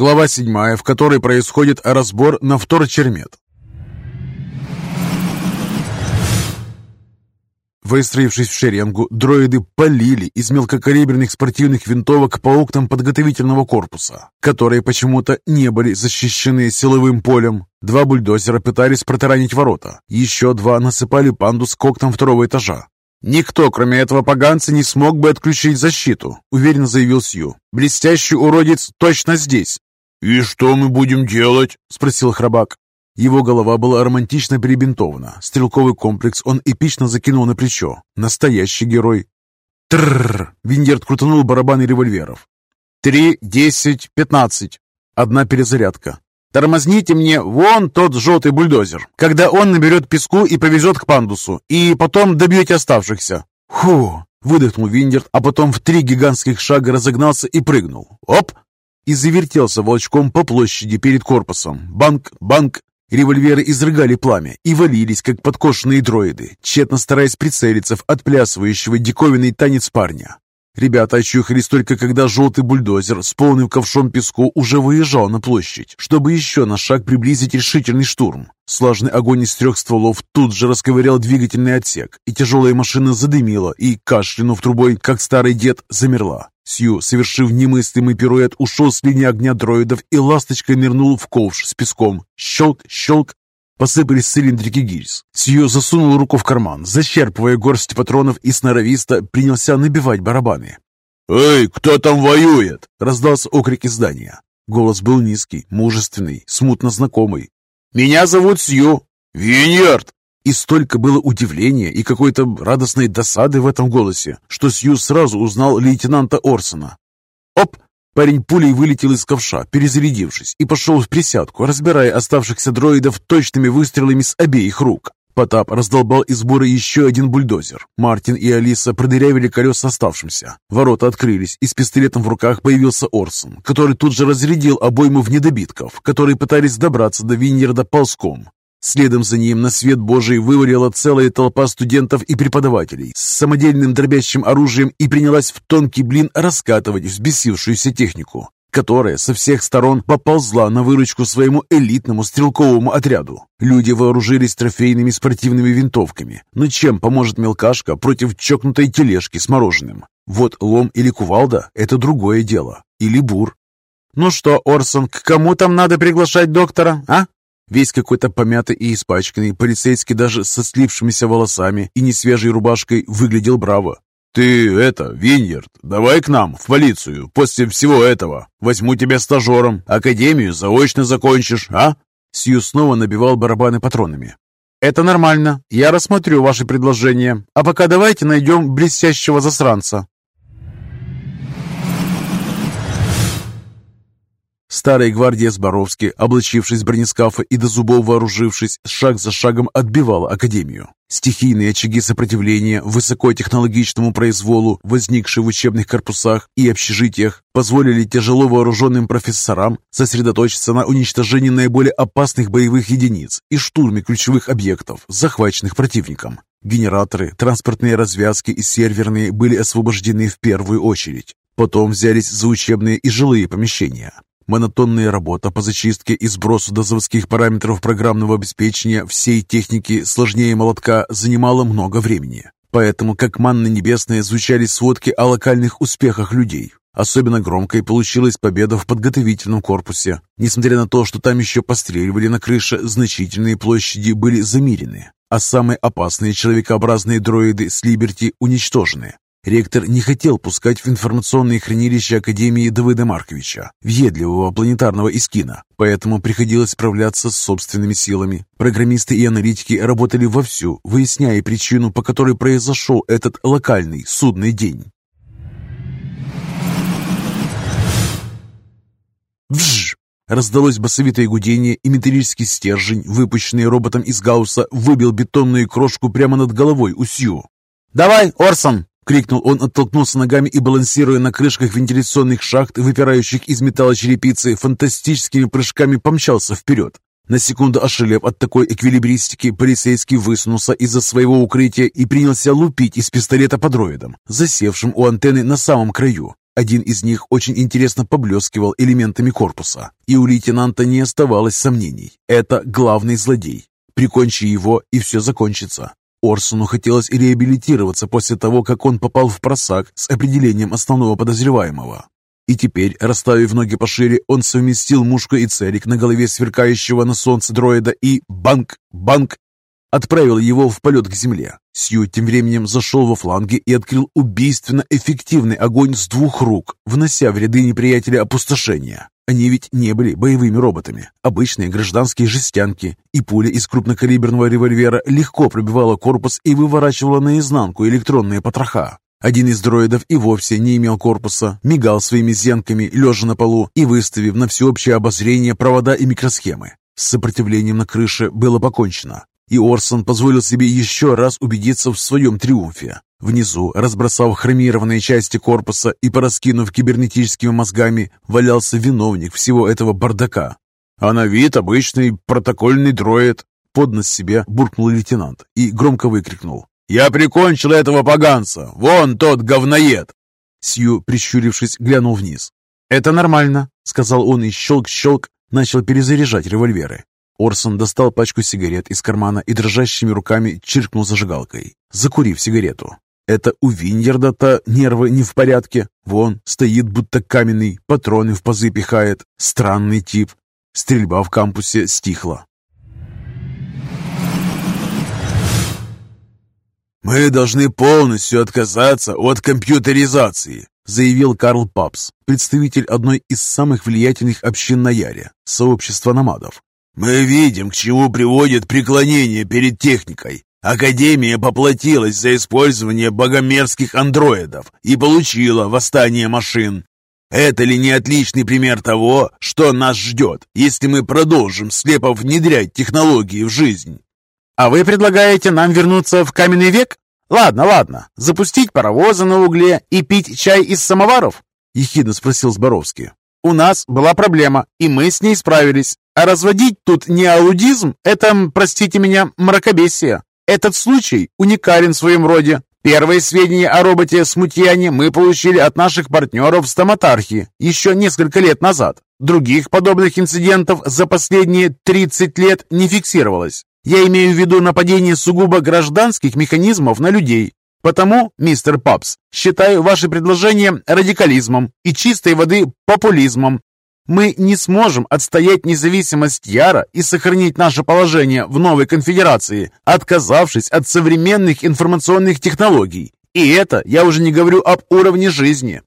Глава 7, в которой происходит разбор на вторчермет. Выстроившись в шеренгу, дроиды полили из мелкокалиберных спортивных винтовок по окнам подготовительного корпуса, которые почему-то не были защищены силовым полем. Два бульдозера пытались протаранить ворота, еще два насыпали пандус к окнам второго этажа. «Никто, кроме этого поганца, не смог бы отключить защиту», — уверенно заявил Сью. «Блестящий уродец точно здесь». «И что мы будем делать?» — спросил Храбак. Его голова была романтично перебинтована. Стрелковый комплекс он эпично закинул на плечо. Настоящий герой. Трррр! Виндерт крутанул барабаны револьверов. «Три, десять, пятнадцать!» Одна перезарядка. «Тормозните мне вон тот желтый бульдозер, когда он наберет песку и повезет к пандусу, и потом добьете оставшихся». «Фу!» — выдохнул Виндерт, а потом в три гигантских шага разогнался и прыгнул. «Оп!» И завертелся волчком по площади перед корпусом. Банк, банк, Револьверы изрыгали пламя и валились, как подкошенные дроиды, тщетно стараясь прицелиться в отплясывающего диковинный танец парня. Ребята очухались только когда желтый бульдозер с полным ковшом песку уже выезжал на площадь, чтобы еще на шаг приблизить решительный штурм. Слажный огонь из трех стволов тут же расковырял двигательный отсек, и тяжелая машина задымила и, кашлянув трубой, как старый дед, замерла. Сью, совершив немыслимый пируэт, ушел с линии огня дроидов и ласточкой нырнул в ковш с песком. Щелк, щелк, посыпались цилиндрики гильз. Сью засунул руку в карман, зачерпывая горсть патронов и сноровисто принялся набивать барабаны. «Эй, кто там воюет?» — раздался окрик из здания. Голос был низкий, мужественный, смутно знакомый. «Меня зовут Сью!» «Виньярд!» И столько было удивления и какой-то радостной досады в этом голосе, что Сью сразу узнал лейтенанта Орсона. Оп! Парень пулей вылетел из ковша, перезарядившись, и пошел в присядку, разбирая оставшихся дроидов точными выстрелами с обеих рук. Потап раздолбал из бура еще один бульдозер. Мартин и Алиса продырявили колеса оставшимся. Ворота открылись, и с пистолетом в руках появился Орсон, который тут же разрядил обойму в недобитков, которые пытались добраться до Виньерда ползком. Следом за ним на свет Божий вывалила целая толпа студентов и преподавателей с самодельным дробящим оружием и принялась в тонкий блин раскатывать взбесившуюся технику, которая со всех сторон поползла на выручку своему элитному стрелковому отряду. Люди вооружились трофейными спортивными винтовками. Но чем поможет мелкашка против чокнутой тележки с мороженым? Вот лом или кувалда – это другое дело. Или бур. «Ну что, Орсон, к кому там надо приглашать доктора, а?» Весь какой-то помятый и испачканный, полицейский даже со слившимися волосами и несвежей рубашкой выглядел браво. «Ты это, Виньерд, давай к нам, в полицию, после всего этого. Возьму тебя стажером, академию заочно закончишь, а?» Сью снова набивал барабаны патронами. «Это нормально. Я рассмотрю ваши предложения. А пока давайте найдем блестящего засранца». Старая гвардия Зборовски, облачившись в бронескафы и до зубов вооружившись, шаг за шагом отбивала Академию. Стихийные очаги сопротивления высокотехнологичному произволу, возникшие в учебных корпусах и общежитиях, позволили тяжело вооруженным профессорам сосредоточиться на уничтожении наиболее опасных боевых единиц и штурме ключевых объектов, захваченных противником. Генераторы, транспортные развязки и серверные были освобождены в первую очередь. Потом взялись за учебные и жилые помещения. Монотонная работа по зачистке и сбросу до заводских параметров программного обеспечения всей техники сложнее молотка занимала много времени. Поэтому, как манна небесная, звучали сводки о локальных успехах людей. Особенно громкой получилась победа в подготовительном корпусе. Несмотря на то, что там еще постреливали на крыше, значительные площади были замирены, а самые опасные человекообразные дроиды с Либерти уничтожены. Ректор не хотел пускать в информационные хранилища Академии Давыда Марковича, въедливого планетарного искина, поэтому приходилось справляться с собственными силами. Программисты и аналитики работали вовсю, выясняя причину, по которой произошел этот локальный судный день. Вжж! Раздалось басовитое гудение, и металлический стержень, выпущенный роботом из Гаусса, выбил бетонную крошку прямо над головой у Сью. «Давай, Орсон!» Крикнул он, оттолкнулся ногами и, балансируя на крышках вентиляционных шахт, выпирающих из металла черепицы, фантастическими прыжками помчался вперед. На секунду ошалев от такой эквилибристики, полицейский высунулся из-за своего укрытия и принялся лупить из пистолета по дроидам, засевшим у антенны на самом краю. Один из них очень интересно поблескивал элементами корпуса, и у лейтенанта не оставалось сомнений. Это главный злодей. Прикончи его, и все закончится. Орсону хотелось реабилитироваться после того, как он попал в просак с определением основного подозреваемого. И теперь, расставив ноги пошире, он совместил мушку и целик на голове сверкающего на солнце дроида и банк, банк, отправил его в полет к земле. Сью тем временем зашел во фланги и открыл убийственно эффективный огонь с двух рук, внося в ряды неприятеля опустошения. Они ведь не были боевыми роботами, обычные гражданские жестянки, и пуля из крупнокалиберного револьвера легко пробивала корпус и выворачивала наизнанку электронные потроха. Один из дроидов и вовсе не имел корпуса, мигал своими зенками, лежа на полу и выставив на всеобщее обозрение провода и микросхемы. С сопротивлением на крыше было покончено, и Орсон позволил себе еще раз убедиться в своем триумфе. Внизу, разбросав хромированные части корпуса и пораскинув кибернетическими мозгами, валялся виновник всего этого бардака. «А на вид обычный протокольный дроид», — под нос себе буркнул лейтенант и громко выкрикнул. «Я прикончил этого поганца! Вон тот говноед!» Сью, прищурившись, глянул вниз. «Это нормально», — сказал он и щелк-щелк начал перезаряжать револьверы. Орсон достал пачку сигарет из кармана и дрожащими руками чиркнул зажигалкой, закурив сигарету. Это у Виньерда-то нервы не в порядке. Вон, стоит будто каменный, патроны в пазы пихает. Странный тип. Стрельба в кампусе стихла. «Мы должны полностью отказаться от компьютеризации», заявил Карл Папс, представитель одной из самых влиятельных общин на Яре, сообщества намадов. «Мы видим, к чему приводит преклонение перед техникой. Академия поплатилась за использование богомерзких андроидов и получила восстание машин. Это ли не отличный пример того, что нас ждет, если мы продолжим слепо внедрять технологии в жизнь? «А вы предлагаете нам вернуться в каменный век? Ладно, ладно, запустить паровозы на угле и пить чай из самоваров?» — ехидно спросил Зборовский. «У нас была проблема, и мы с ней справились. А разводить тут неалудизм — это, простите меня, мракобесие. Этот случай уникален в своем роде. Первые сведения о роботе Смутьяне мы получили от наших партнеров в стоматархе еще несколько лет назад. Других подобных инцидентов за последние 30 лет не фиксировалось. Я имею в виду нападение сугубо гражданских механизмов на людей. Потому, мистер Папс, считаю ваше предложение радикализмом и чистой воды популизмом. Мы не сможем отстоять независимость Яра и сохранить наше положение в новой конфедерации, отказавшись от современных информационных технологий. И это я уже не говорю об уровне жизни.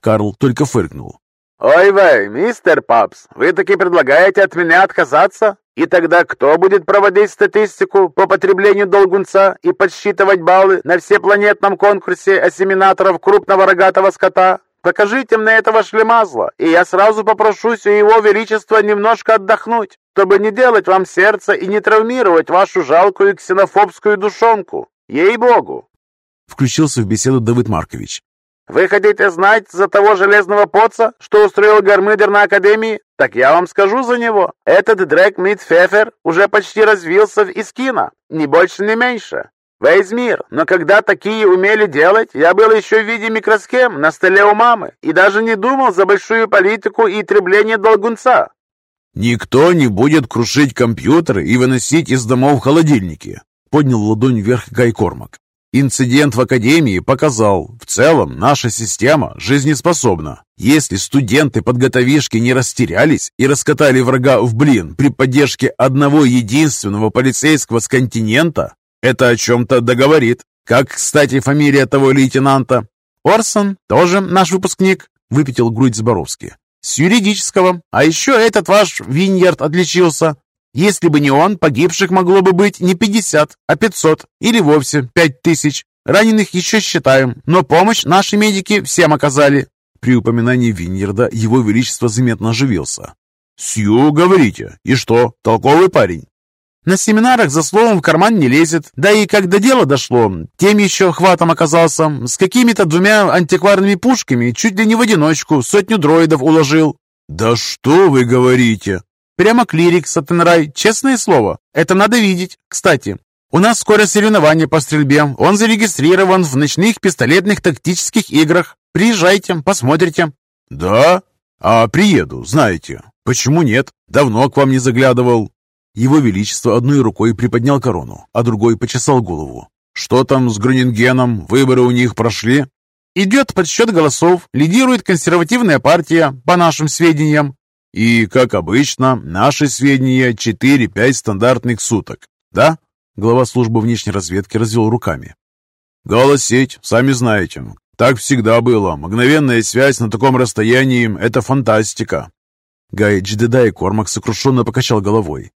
Карл только фыркнул. «Ой вы, мистер Папс, вы таки предлагаете от меня отказаться? И тогда кто будет проводить статистику по потреблению долгунца и подсчитывать баллы на всепланетном конкурсе ассиминаторов крупного рогатого скота? Покажите мне этого шлемазла, и я сразу попрошусь у его величества немножко отдохнуть, чтобы не делать вам сердце и не травмировать вашу жалкую ксенофобскую душонку. Ей-богу!» Включился в беседу Давыд Маркович. Вы хотите знать за того железного поца, что устроил Гармидер на Академии? Так я вам скажу за него. Этот Дрэк Митфефер уже почти развился в Искина, ни больше, ни меньше. Весь мир, но когда такие умели делать, я был еще в виде микросхем на столе у мамы и даже не думал за большую политику и требление долгунца. «Никто не будет крушить компьютеры и выносить из домов холодильники», поднял ладонь вверх Гай Кормак. Инцидент в Академии показал, в целом наша система жизнеспособна. Если студенты-подготовишки не растерялись и раскатали врага в блин при поддержке одного единственного полицейского с континента, это о чем-то договорит. Как, кстати, фамилия того лейтенанта? Орсон, тоже наш выпускник, выпятил грудь Зборовский. С юридического. А еще этот ваш Виньярд отличился. Если бы не он, погибших могло бы быть не 50, а 500 или вовсе 5000. Раненых еще считаем, но помощь наши медики всем оказали». При упоминании Виньерда его величество заметно оживился. «Сью, говорите. И что, толковый парень?» На семинарах за словом в карман не лезет. Да и как до дела дошло, тем еще хватом оказался. С какими-то двумя антикварными пушками чуть ли не в одиночку сотню дроидов уложил. «Да что вы говорите?» Прямо клирик, Сатенрай, честное слово. Это надо видеть. Кстати, У нас скоро соревнование по стрельбе. Он зарегистрирован в ночных пистолетных тактических играх. Приезжайте, посмотрите». «Да? А приеду, знаете. Почему нет? Давно к вам не заглядывал». Его Величество одной рукой приподнял корону, а другой почесал голову. «Что там с Гронингеном? Выборы у них прошли?» «Идет подсчет голосов. Лидирует консервативная партия, по нашим сведениям». «И, как обычно, наши сведения 4-5 стандартных суток, да?» Глава службы внешней разведки развел руками. «Голосеть, сами знаете. Так всегда было. Мгновенная связь на таком расстоянии – это фантастика». Гай Джедедай Кормак сокрушенно покачал головой.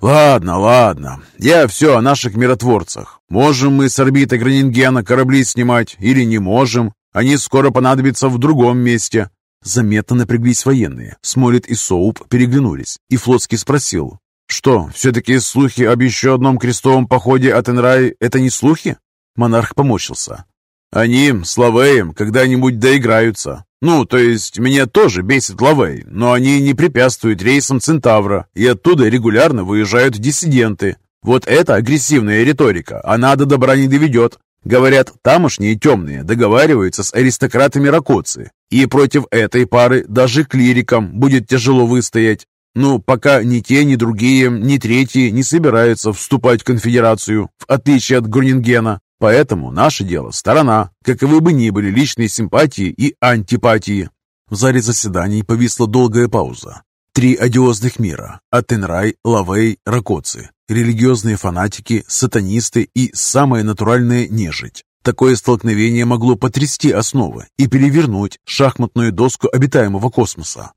«Ладно, ладно. Я все о наших миротворцах. Можем мы с орбиты Гранингена корабли снимать или не можем. Они скоро понадобятся в другом месте». Заметно напряглись военные. Смолит и Соуп переглянулись, и Флотский спросил. «Что, все-таки слухи об еще одном крестовом походе от Энрай – это не слухи?» Монарх поморщился. «Они с Лавеем когда-нибудь доиграются. Ну, то есть, меня тоже бесит Лавей, но они не препятствуют рейсам Центавра, и оттуда регулярно выезжают диссиденты. Вот это агрессивная риторика, она до добра не доведет. Говорят, тамошние темные договариваются с аристократами Ракоцы, и против этой пары даже клирикам будет тяжело выстоять. Ну, пока ни те, ни другие, ни третьи не собираются вступать в конфедерацию, в отличие от Грунингена. Поэтому наше дело – сторона, каковы бы ни были личные симпатии и антипатии. В зале заседаний повисла долгая пауза. Три одиозных мира – Атенрай, Лавей, Ракоцы, религиозные фанатики, сатанисты и самая натуральная нежить. Такое столкновение могло потрясти основы и перевернуть шахматную доску обитаемого космоса.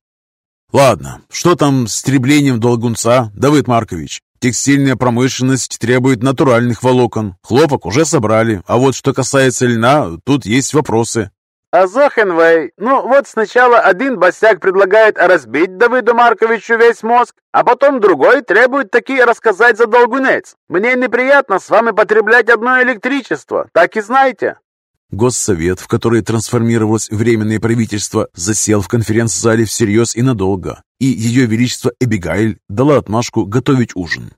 «Ладно, что там с треблением долгунца, Давыд Маркович? Текстильная промышленность требует натуральных волокон. Хлопок уже собрали, а вот что касается льна, тут есть вопросы. А Зохенвей, ну вот сначала один босяк предлагает разбить Давыду Марковичу весь мозг, а потом другой требует таки рассказать за долгунец. Мне неприятно с вами потреблять одно электричество, так и знаете. Госсовет, в который трансформировалось Временное правительство, засел в конференц-зале всерьез и надолго, и Ее Величество Эбигайль дала отмашку готовить ужин.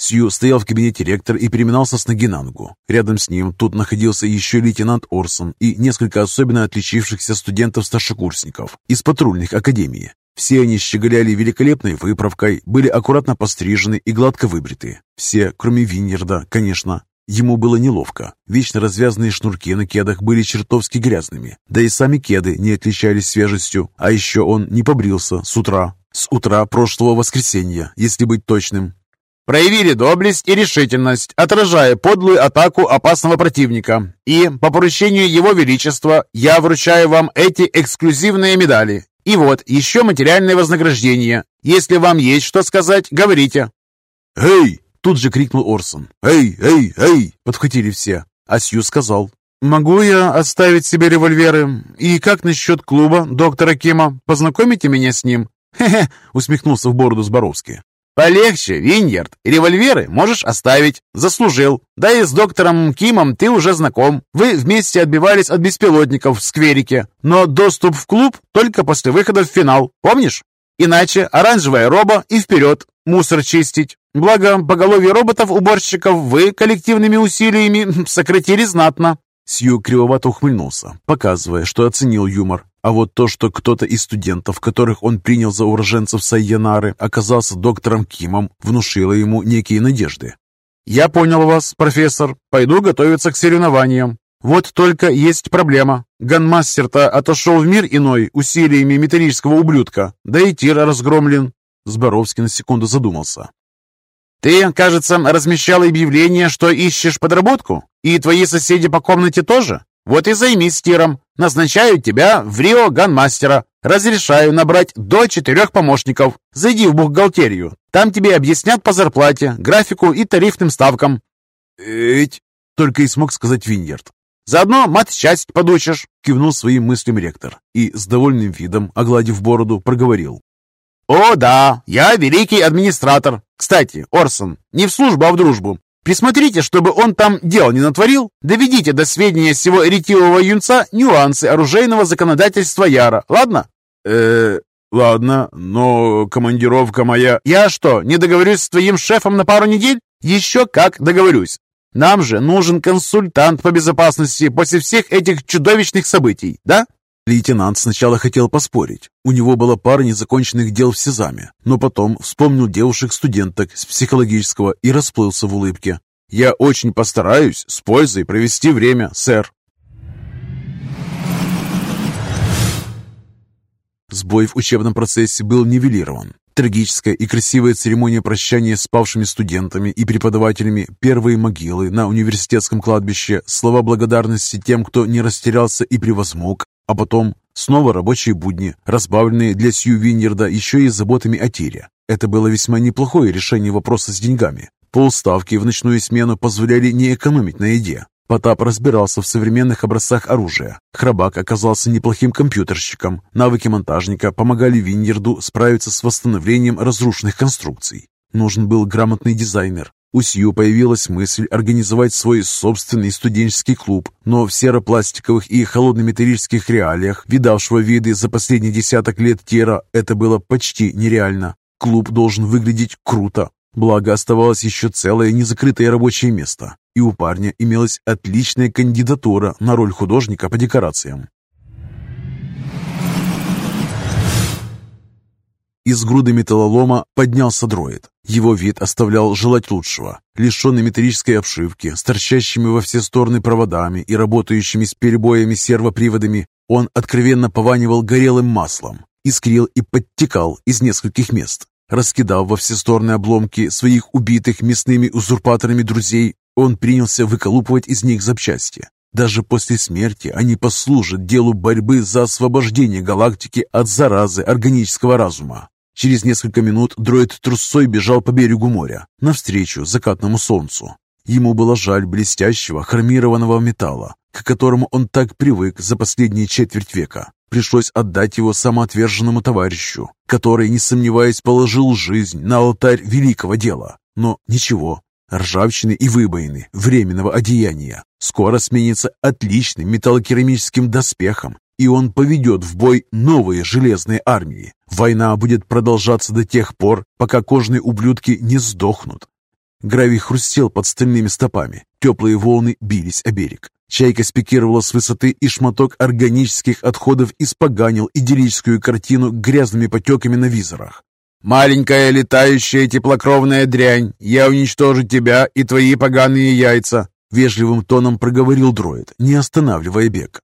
Сью стоял в кабинете ректор и переминался с ноги на ногу. Рядом с ним тут находился еще лейтенант Орсон и несколько особенно отличившихся студентов-старшекурсников из патрульных академий. Все они щеголяли великолепной выправкой, были аккуратно пострижены и гладко выбриты. Все, кроме Виньерда, конечно. Ему было неловко. Вечно развязанные шнурки на кедах были чертовски грязными. Да и сами кеды не отличались свежестью. А еще он не побрился с утра. С утра прошлого воскресенья, если быть точным. Проявили доблесть и решительность, отражая подлую атаку опасного противника. И, по поручению Его Величества, я вручаю вам эти эксклюзивные медали. И вот, еще материальное вознаграждение. Если вам есть что сказать, говорите». «Эй!» — тут же крикнул Орсон. «Эй, эй, эй!» — подхватили все. А Сью сказал. «Могу я оставить себе револьверы? И как насчет клуба доктора Кима? Познакомите меня с ним?» «Хе-хе!» — усмехнулся в бороду Зборовский. «Полегче, Виньярд. Револьверы можешь оставить. Заслужил. Да и с доктором Кимом ты уже знаком. Вы вместе отбивались от беспилотников в скверике. Но доступ в клуб только после выхода в финал. Помнишь? Иначе оранжевая роба и вперед. Мусор чистить. Благо, поголовье роботов-уборщиков вы коллективными усилиями сократили знатно». Сью кривовато ухмыльнулся, показывая, что оценил юмор. А вот то, что кто-то из студентов, которых он принял за уроженцев Сайянары, оказался доктором Кимом, внушило ему некие надежды. «Я понял вас, профессор. Пойду готовиться к соревнованиям. Вот только есть проблема. Ганмастер-то отошел в мир иной усилиями металлического ублюдка, да и тир разгромлен». Зборовский на секунду задумался. «Ты, кажется, размещал объявление, что ищешь подработку? И твои соседи по комнате тоже? Вот и займись тиром. Назначаю тебя в Рио Ганмастера. Разрешаю набрать до четырех помощников. Зайди в бухгалтерию. Там тебе объяснят по зарплате, графику и тарифным ставкам». «Эть!» — только и смог сказать Виньерд. «Заодно мат-часть подучишь», — кивнул своим мыслям ректор и с довольным видом, огладив бороду, проговорил. «О, да, я великий администратор. Кстати, Орсон, не в службу, а в дружбу. Присмотрите, чтобы он там дел не натворил. Доведите до сведения всего ретивого юнца нюансы оружейного законодательства Яра, ладно? э ладно, но командировка моя...» «Я что, не договорюсь с твоим шефом на пару недель?» «Еще как договорюсь. Нам же нужен консультант по безопасности после всех этих чудовищных событий, да?» Лейтенант сначала хотел поспорить. У него была пара незаконченных дел в Сезаме, но потом вспомнил девушек-студенток с психологического и расплылся в улыбке. «Я очень постараюсь с пользой провести время, сэр». Сбой в учебном процессе был нивелирован. Трагическая и красивая церемония прощания с павшими студентами и преподавателями, первые могилы на университетском кладбище, слова благодарности тем, кто не растерялся и превозмог, а потом снова рабочие будни, разбавленные для Сью Виньерда еще и заботами о тире. Это было весьма неплохое решение вопроса с деньгами. Полставки в ночную смену позволяли не экономить на еде. Потап разбирался в современных образцах оружия. Храбак оказался неплохим компьютерщиком. Навыки монтажника помогали Виньерду справиться с восстановлением разрушенных конструкций. Нужен был грамотный дизайнер, у Сью появилась мысль организовать свой собственный студенческий клуб, но в серопластиковых и холоднометаллических реалиях, видавшего виды за последние десяток лет Тера, это было почти нереально. Клуб должен выглядеть круто, благо оставалось еще целое незакрытое рабочее место, и у парня имелась отличная кандидатура на роль художника по декорациям. Из груды металлолома поднялся дроид. Его вид оставлял желать лучшего. Лишенный металлической обшивки, с торчащими во все стороны проводами и работающими с перебоями сервоприводами, он откровенно пованивал горелым маслом, искрил и подтекал из нескольких мест. Раскидав во все стороны обломки своих убитых мясными узурпаторами друзей, он принялся выколупывать из них запчасти. Даже после смерти они послужат делу борьбы за освобождение галактики от заразы органического разума. Через несколько минут дроид трусой бежал по берегу моря, навстречу закатному солнцу. Ему было жаль блестящего хромированного металла, к которому он так привык за последние четверть века. Пришлось отдать его самоотверженному товарищу, который, не сомневаясь, положил жизнь на алтарь великого дела. Но ничего, ржавчины и выбоины временного одеяния скоро сменится отличным металлокерамическим доспехом, и он поведет в бой новые железные армии. Война будет продолжаться до тех пор, пока кожные ублюдки не сдохнут. Гравий хрустел под стальными стопами, теплые волны бились о берег. Чайка спикировала с высоты, и шматок органических отходов испоганил идиллическую картину грязными потеками на визорах. «Маленькая летающая теплокровная дрянь, я уничтожу тебя и твои поганые яйца!» Вежливым тоном проговорил дроид, не останавливая бег.